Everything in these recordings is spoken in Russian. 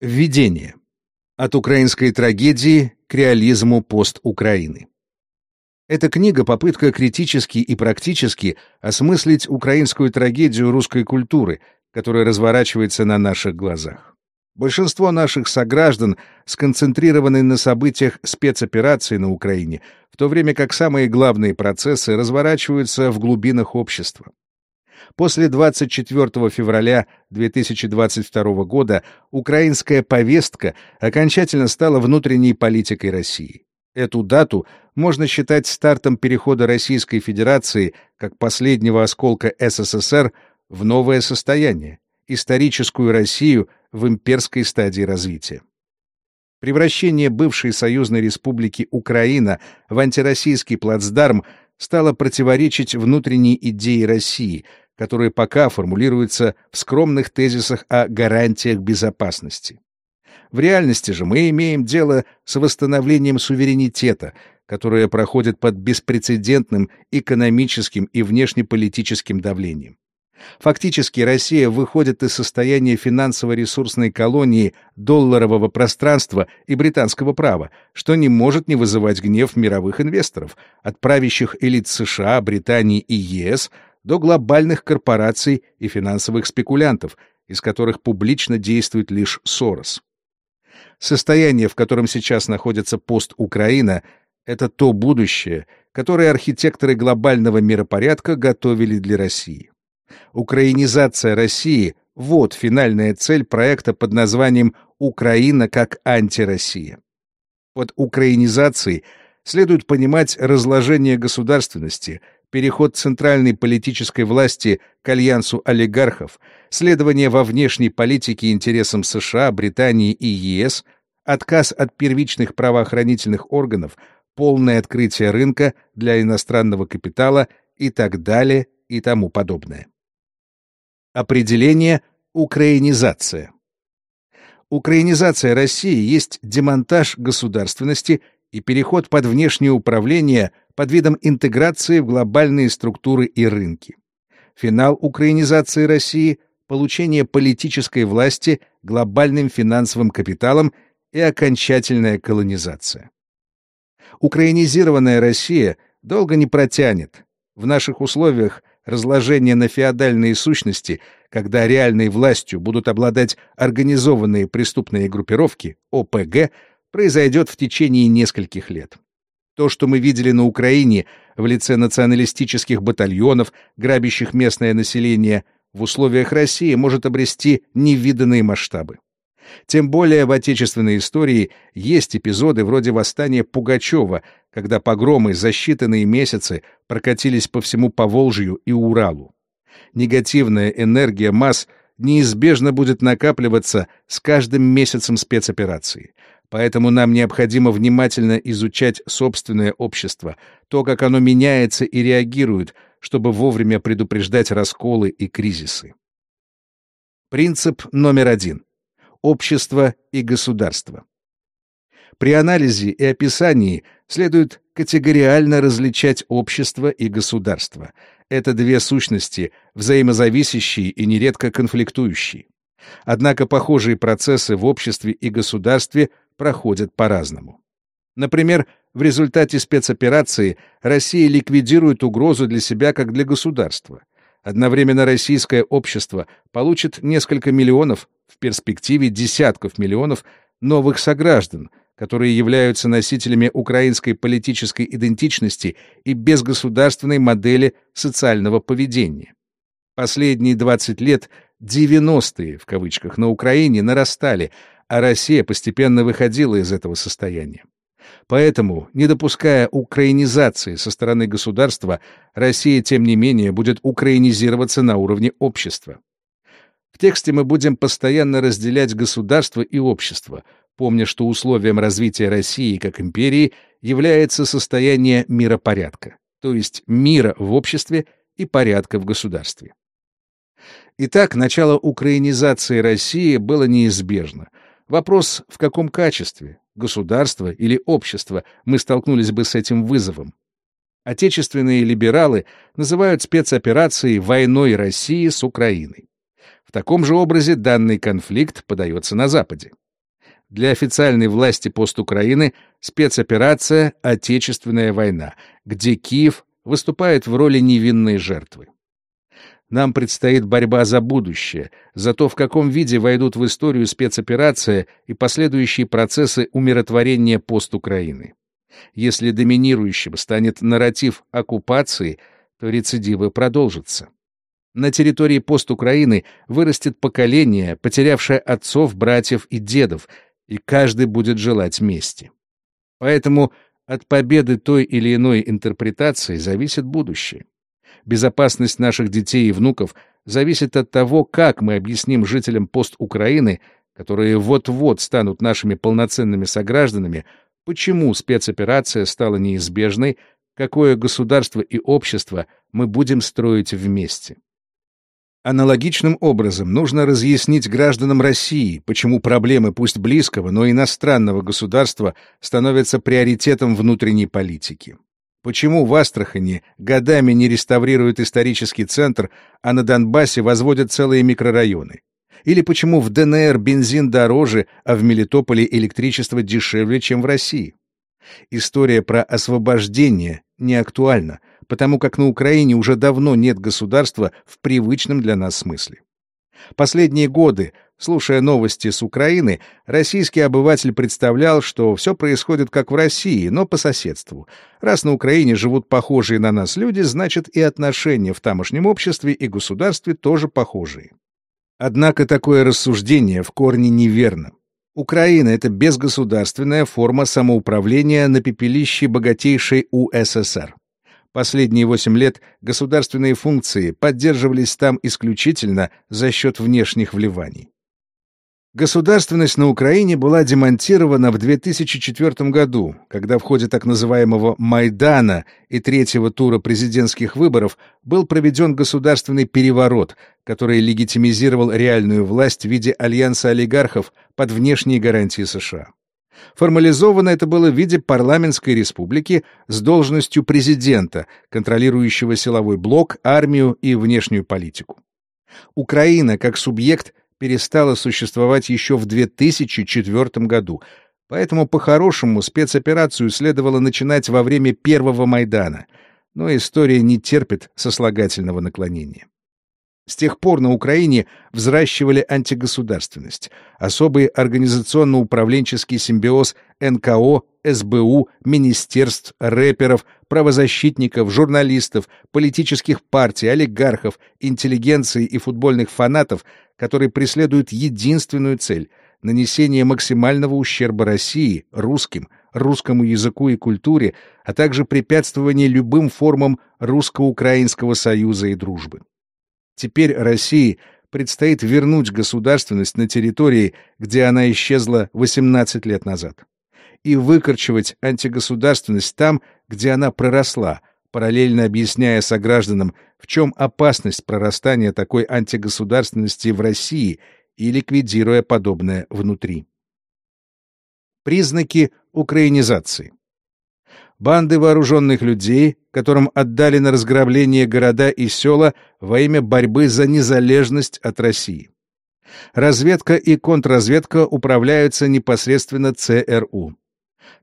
Введение. От украинской трагедии к реализму пост-Украины. Эта книга — попытка критически и практически осмыслить украинскую трагедию русской культуры, которая разворачивается на наших глазах. Большинство наших сограждан сконцентрированы на событиях спецоперации на Украине, в то время как самые главные процессы разворачиваются в глубинах общества. После 24 февраля 2022 года украинская повестка окончательно стала внутренней политикой России. Эту дату можно считать стартом перехода Российской Федерации как последнего осколка СССР в новое состояние, историческую Россию в имперской стадии развития. Превращение бывшей союзной республики Украина в антироссийский плацдарм стало противоречить внутренней идее России, которые пока формулируются в скромных тезисах о гарантиях безопасности. В реальности же мы имеем дело с восстановлением суверенитета, которое проходит под беспрецедентным экономическим и внешнеполитическим давлением. Фактически Россия выходит из состояния финансово-ресурсной колонии долларового пространства и британского права, что не может не вызывать гнев мировых инвесторов, от правящих элит США, Британии и ЕС до глобальных корпораций и финансовых спекулянтов, из которых публично действует лишь Сорос. Состояние, в котором сейчас находится пост Украина, это то будущее, которое архитекторы глобального миропорядка готовили для России. Украинизация России — вот финальная цель проекта под названием «Украина как антироссия». Под украинизацией следует понимать разложение государственности, переход центральной политической власти к альянсу олигархов, следование во внешней политике интересам США, Британии и ЕС, отказ от первичных правоохранительных органов, полное открытие рынка для иностранного капитала и так далее и тому подобное. Определение «украинизация». Украинизация России есть демонтаж государственности и переход под внешнее управление под видом интеграции в глобальные структуры и рынки. Финал украинизации России — получение политической власти глобальным финансовым капиталом и окончательная колонизация. Украинизированная Россия долго не протянет. В наших условиях разложение на феодальные сущности, когда реальной властью будут обладать организованные преступные группировки, ОПГ, произойдет в течение нескольких лет. То, что мы видели на Украине в лице националистических батальонов, грабящих местное население, в условиях России может обрести невиданные масштабы. Тем более в отечественной истории есть эпизоды вроде восстания Пугачева, когда погромы за считанные месяцы прокатились по всему Поволжью и Уралу. Негативная энергия масс неизбежно будет накапливаться с каждым месяцем спецоперации. Поэтому нам необходимо внимательно изучать собственное общество, то, как оно меняется и реагирует, чтобы вовремя предупреждать расколы и кризисы. Принцип номер один общество и государство. При анализе и описании следует категориально различать общество и государство. Это две сущности, взаимозависящие и нередко конфликтующие. Однако похожие процессы в обществе и государстве проходят по-разному. Например, в результате спецоперации Россия ликвидирует угрозу для себя как для государства. Одновременно российское общество получит несколько миллионов, в перспективе десятков миллионов новых сограждан, которые являются носителями украинской политической идентичности и безгосударственной модели социального поведения. Последние 20 лет «девяностые» в кавычках на Украине нарастали, а Россия постепенно выходила из этого состояния. Поэтому, не допуская украинизации со стороны государства, Россия, тем не менее, будет украинизироваться на уровне общества. В тексте мы будем постоянно разделять государство и общество, помня, что условием развития России как империи является состояние миропорядка, то есть мира в обществе и порядка в государстве. Итак, начало украинизации России было неизбежно. Вопрос, в каком качестве, государство или общество, мы столкнулись бы с этим вызовом. Отечественные либералы называют спецоперацией войной России с Украиной. В таком же образе данный конфликт подается на Западе. Для официальной власти пост-Украины спецоперация «Отечественная война», где Киев выступает в роли невинной жертвы. Нам предстоит борьба за будущее, за то, в каком виде войдут в историю спецоперация и последующие процессы умиротворения пост-Украины. Если доминирующим станет нарратив оккупации, то рецидивы продолжатся. На территории пост-Украины вырастет поколение, потерявшее отцов, братьев и дедов, и каждый будет желать мести. Поэтому от победы той или иной интерпретации зависит будущее. Безопасность наших детей и внуков зависит от того, как мы объясним жителям пост-Украины, которые вот-вот станут нашими полноценными согражданами, почему спецоперация стала неизбежной, какое государство и общество мы будем строить вместе. Аналогичным образом нужно разъяснить гражданам России, почему проблемы пусть близкого, но иностранного государства становятся приоритетом внутренней политики. Почему в Астрахани годами не реставрируют исторический центр, а на Донбассе возводят целые микрорайоны? Или почему в ДНР бензин дороже, а в Мелитополе электричество дешевле, чем в России? История про освобождение не актуальна, потому как на Украине уже давно нет государства в привычном для нас смысле. Последние годы, слушая новости с Украины, российский обыватель представлял, что все происходит как в России, но по соседству. Раз на Украине живут похожие на нас люди, значит и отношения в тамошнем обществе и государстве тоже похожие. Однако такое рассуждение в корне неверно. Украина — это безгосударственная форма самоуправления на пепелище богатейшей УССР. Последние восемь лет государственные функции поддерживались там исключительно за счет внешних вливаний. Государственность на Украине была демонтирована в 2004 году, когда в ходе так называемого «Майдана» и третьего тура президентских выборов был проведен государственный переворот, который легитимизировал реальную власть в виде альянса олигархов под внешние гарантии США. Формализовано это было в виде парламентской республики с должностью президента, контролирующего силовой блок, армию и внешнюю политику. Украина, как субъект, перестала существовать еще в 2004 году, поэтому по-хорошему спецоперацию следовало начинать во время первого Майдана, но история не терпит сослагательного наклонения. С тех пор на Украине взращивали антигосударственность, особый организационно-управленческий симбиоз НКО, СБУ, министерств, рэперов, правозащитников, журналистов, политических партий, олигархов, интеллигенции и футбольных фанатов, которые преследуют единственную цель — нанесение максимального ущерба России, русским, русскому языку и культуре, а также препятствование любым формам русско-украинского союза и дружбы. Теперь России предстоит вернуть государственность на территории, где она исчезла 18 лет назад, и выкорчевать антигосударственность там, где она проросла, параллельно объясняя согражданам, в чем опасность прорастания такой антигосударственности в России и ликвидируя подобное внутри. Признаки украинизации банды вооруженных людей, которым отдали на разграбление города и села во имя борьбы за незалежность от России. Разведка и контрразведка управляются непосредственно ЦРУ.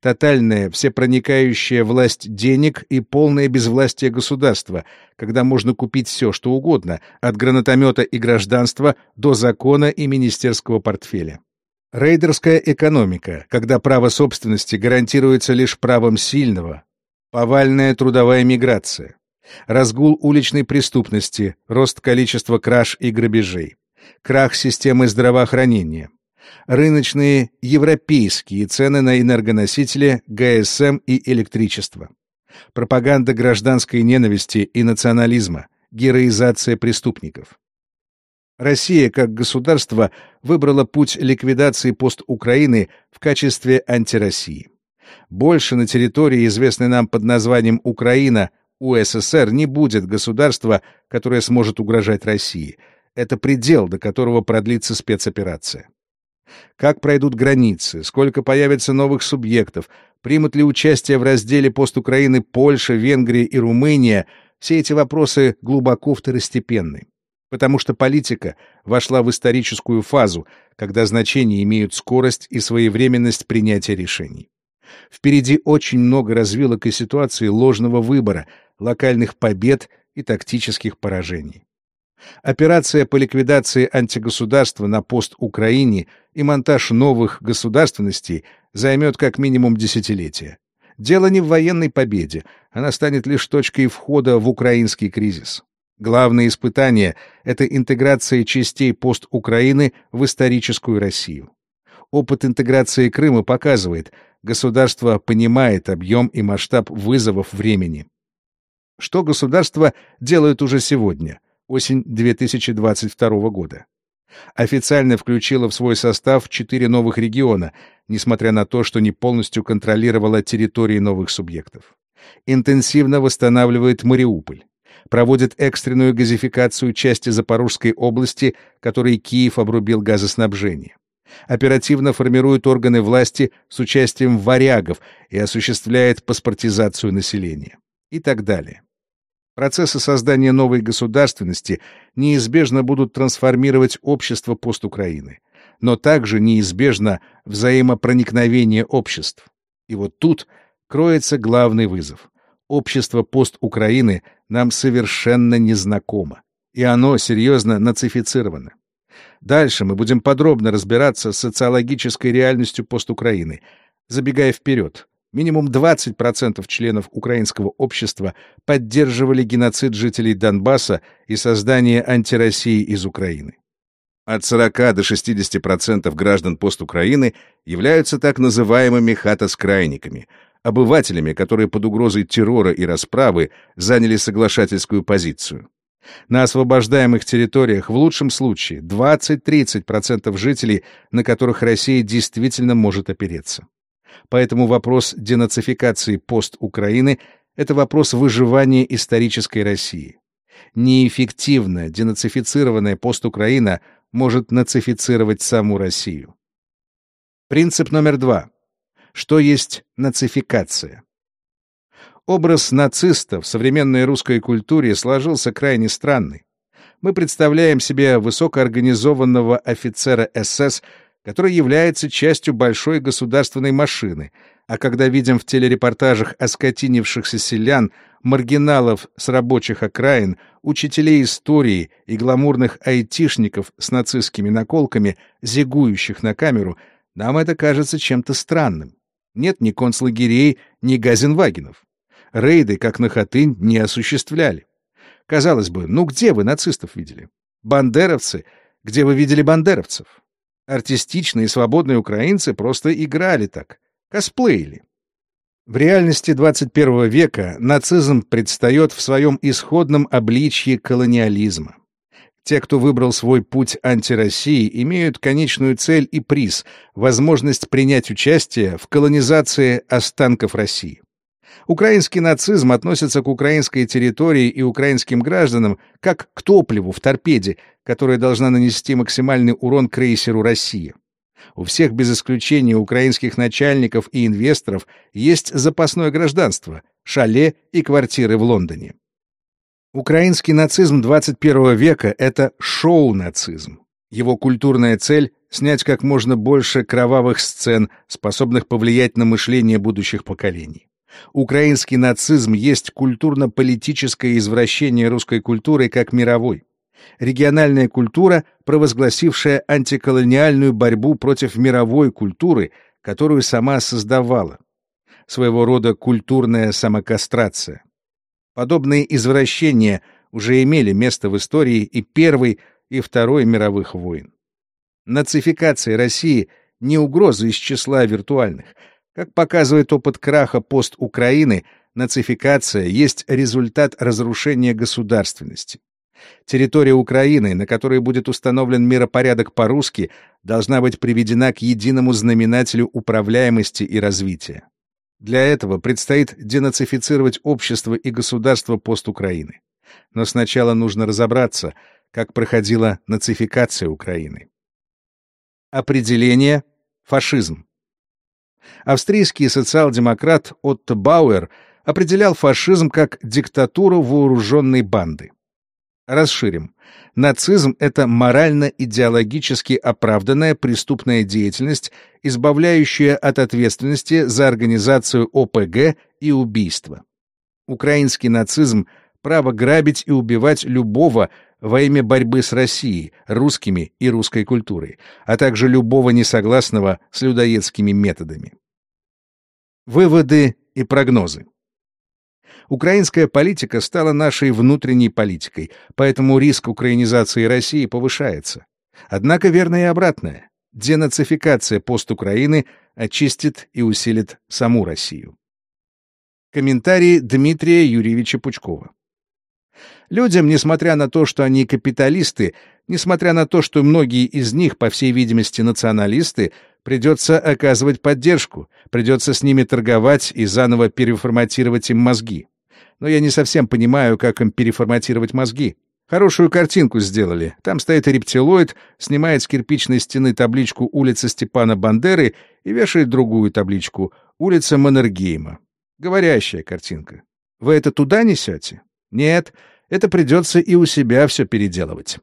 Тотальная, всепроникающая власть денег и полное безвластие государства, когда можно купить все, что угодно, от гранатомета и гражданства до закона и министерского портфеля. Рейдерская экономика, когда право собственности гарантируется лишь правом сильного. Повальная трудовая миграция. Разгул уличной преступности, рост количества краж и грабежей. Крах системы здравоохранения. Рыночные европейские цены на энергоносители, ГСМ и электричество. Пропаганда гражданской ненависти и национализма. Героизация преступников. Россия как государство выбрала путь ликвидации пост-Украины в качестве антироссии. Больше на территории, известной нам под названием Украина, УССР не будет государства, которое сможет угрожать России. Это предел, до которого продлится спецоперация. Как пройдут границы, сколько появится новых субъектов, примут ли участие в разделе пост-Украины Польша, Венгрия и Румыния, все эти вопросы глубоко второстепенны. потому что политика вошла в историческую фазу, когда значения имеют скорость и своевременность принятия решений. Впереди очень много развилок и ситуаций ложного выбора, локальных побед и тактических поражений. Операция по ликвидации антигосударства на пост Украине и монтаж новых государственностей займет как минимум десятилетия. Дело не в военной победе, она станет лишь точкой входа в украинский кризис. Главное испытание — это интеграция частей пост Украины в историческую Россию. Опыт интеграции Крыма показывает, государство понимает объем и масштаб вызовов времени. Что государство делает уже сегодня, осень 2022 года? Официально включило в свой состав четыре новых региона, несмотря на то, что не полностью контролировала территории новых субъектов. Интенсивно восстанавливает Мариуполь. Проводит экстренную газификацию части Запорожской области, которой Киев обрубил газоснабжение оперативно формирует органы власти с участием варягов и осуществляет паспортизацию населения. И так далее. Процессы создания новой государственности неизбежно будут трансформировать общество постукраины, но также неизбежно взаимопроникновение обществ. И вот тут кроется главный вызов. Общество постукраины нам совершенно незнакомо, и оно серьезно нацифицировано. Дальше мы будем подробно разбираться с социологической реальностью постукраины. Забегая вперед, минимум 20% членов украинского общества поддерживали геноцид жителей Донбасса и создание антироссии из Украины. От 40 до 60% граждан постукраины являются так называемыми хатоскрайниками, обывателями, которые под угрозой террора и расправы заняли соглашательскую позицию. На освобождаемых территориях в лучшем случае 20-30% жителей, на которых Россия действительно может опереться. Поэтому вопрос денацификации пост Украины — это вопрос выживания исторической России. Неэффективно денацифицированная пост Украина может нацифицировать саму Россию. Принцип номер два. Что есть нацификация? Образ нациста в современной русской культуре сложился крайне странный. Мы представляем себе высокоорганизованного офицера СС, который является частью большой государственной машины, а когда видим в телерепортажах оскотинившихся селян, маргиналов с рабочих окраин, учителей истории и гламурных айтишников с нацистскими наколками, зигующих на камеру, нам это кажется чем-то странным. Нет ни концлагерей, ни газенвагенов рейды, как на Хатынь, не осуществляли. Казалось бы, ну где вы нацистов видели? Бандеровцы, где вы видели бандеровцев? Артистичные и свободные украинцы просто играли так, косплеили. В реальности 21 века нацизм предстает в своем исходном обличье колониализма. Те, кто выбрал свой путь антироссии, имеют конечную цель и приз — возможность принять участие в колонизации останков России. Украинский нацизм относится к украинской территории и украинским гражданам как к топливу в торпеде, которая должна нанести максимальный урон крейсеру «Россия». У всех без исключения украинских начальников и инвесторов есть запасное гражданство, шале и квартиры в Лондоне. Украинский нацизм 21 века — это шоу-нацизм. Его культурная цель — снять как можно больше кровавых сцен, способных повлиять на мышление будущих поколений. Украинский нацизм есть культурно-политическое извращение русской культуры как мировой. Региональная культура, провозгласившая антиколониальную борьбу против мировой культуры, которую сама создавала. Своего рода культурная самокастрация. Подобные извращения уже имели место в истории и Первой, и Второй мировых войн. Нацификация России не угроза из числа виртуальных — как показывает опыт краха пост Украины, нацификация есть результат разрушения государственности. Территория Украины, на которой будет установлен миропорядок по-русски, должна быть приведена к единому знаменателю управляемости и развития. Для этого предстоит денацифицировать общество и государство пост Украины. Но сначала нужно разобраться, как проходила нацификация Украины. Определение – фашизм. Австрийский социал-демократ Отто Бауэр определял фашизм как диктатуру вооруженной банды. Расширим. Нацизм — это морально-идеологически оправданная преступная деятельность, избавляющая от ответственности за организацию ОПГ и убийство. Украинский нацизм — право грабить и убивать любого во имя борьбы с Россией, русскими и русской культурой, а также любого несогласного с людоедскими методами. Выводы и прогнозы. Украинская политика стала нашей внутренней политикой, поэтому риск украинизации России повышается. Однако верно и обратное. Денацификация постукраины очистит и усилит саму Россию. Комментарий Дмитрия Юрьевича Пучкова. Людям, несмотря на то, что они капиталисты, несмотря на то, что многие из них, по всей видимости, националисты, придется оказывать поддержку, придется с ними торговать и заново переформатировать им мозги. Но я не совсем понимаю, как им переформатировать мозги. Хорошую картинку сделали. Там стоит рептилоид, снимает с кирпичной стены табличку «Улица Степана Бандеры» и вешает другую табличку «Улица Маннергейма». Говорящая картинка. Вы это туда несете? Нет, это придется и у себя все переделывать.